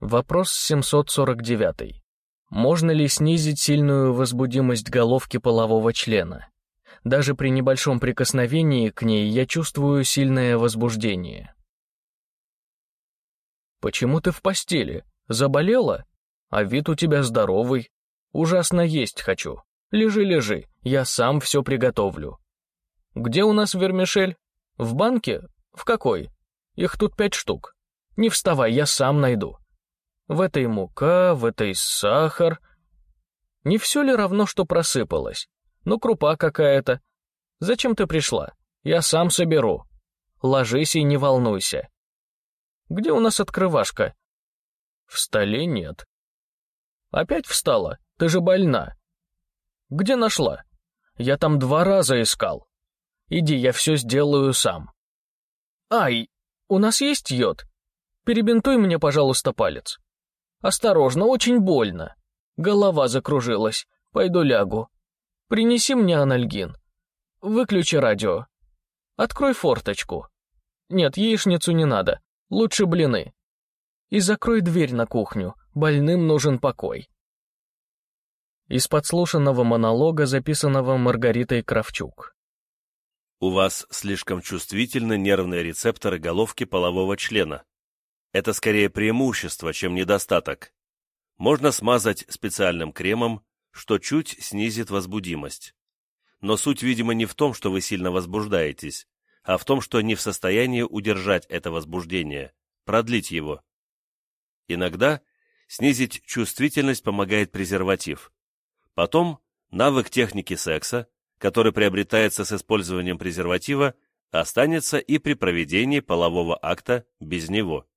Вопрос 749. Можно ли снизить сильную возбудимость головки полового члена? Даже при небольшом прикосновении к ней я чувствую сильное возбуждение. Почему ты в постели? Заболела? А вид у тебя здоровый. Ужасно есть хочу. Лежи, лежи, я сам все приготовлю. Где у нас вермишель? В банке? В какой? Их тут пять штук. Не вставай, я сам найду. В этой мука, в этой сахар. Не все ли равно, что просыпалось? Ну, крупа какая-то. Зачем ты пришла? Я сам соберу. Ложись и не волнуйся. Где у нас открывашка? В столе нет. Опять встала? Ты же больна. Где нашла? Я там два раза искал. Иди, я все сделаю сам. Ай, у нас есть йод? Перебинтуй мне, пожалуйста, палец. Осторожно, очень больно. Голова закружилась. Пойду лягу. Принеси мне анальгин. Выключи радио. Открой форточку. Нет, яичницу не надо. Лучше блины. И закрой дверь на кухню. Больным нужен покой. Из подслушанного монолога, записанного Маргаритой Кравчук. У вас слишком чувствительны нервные рецепторы головки полового члена. Это скорее преимущество, чем недостаток. Можно смазать специальным кремом, что чуть снизит возбудимость. Но суть, видимо, не в том, что вы сильно возбуждаетесь, а в том, что не в состоянии удержать это возбуждение, продлить его. Иногда снизить чувствительность помогает презерватив. Потом навык техники секса, который приобретается с использованием презерватива, останется и при проведении полового акта без него.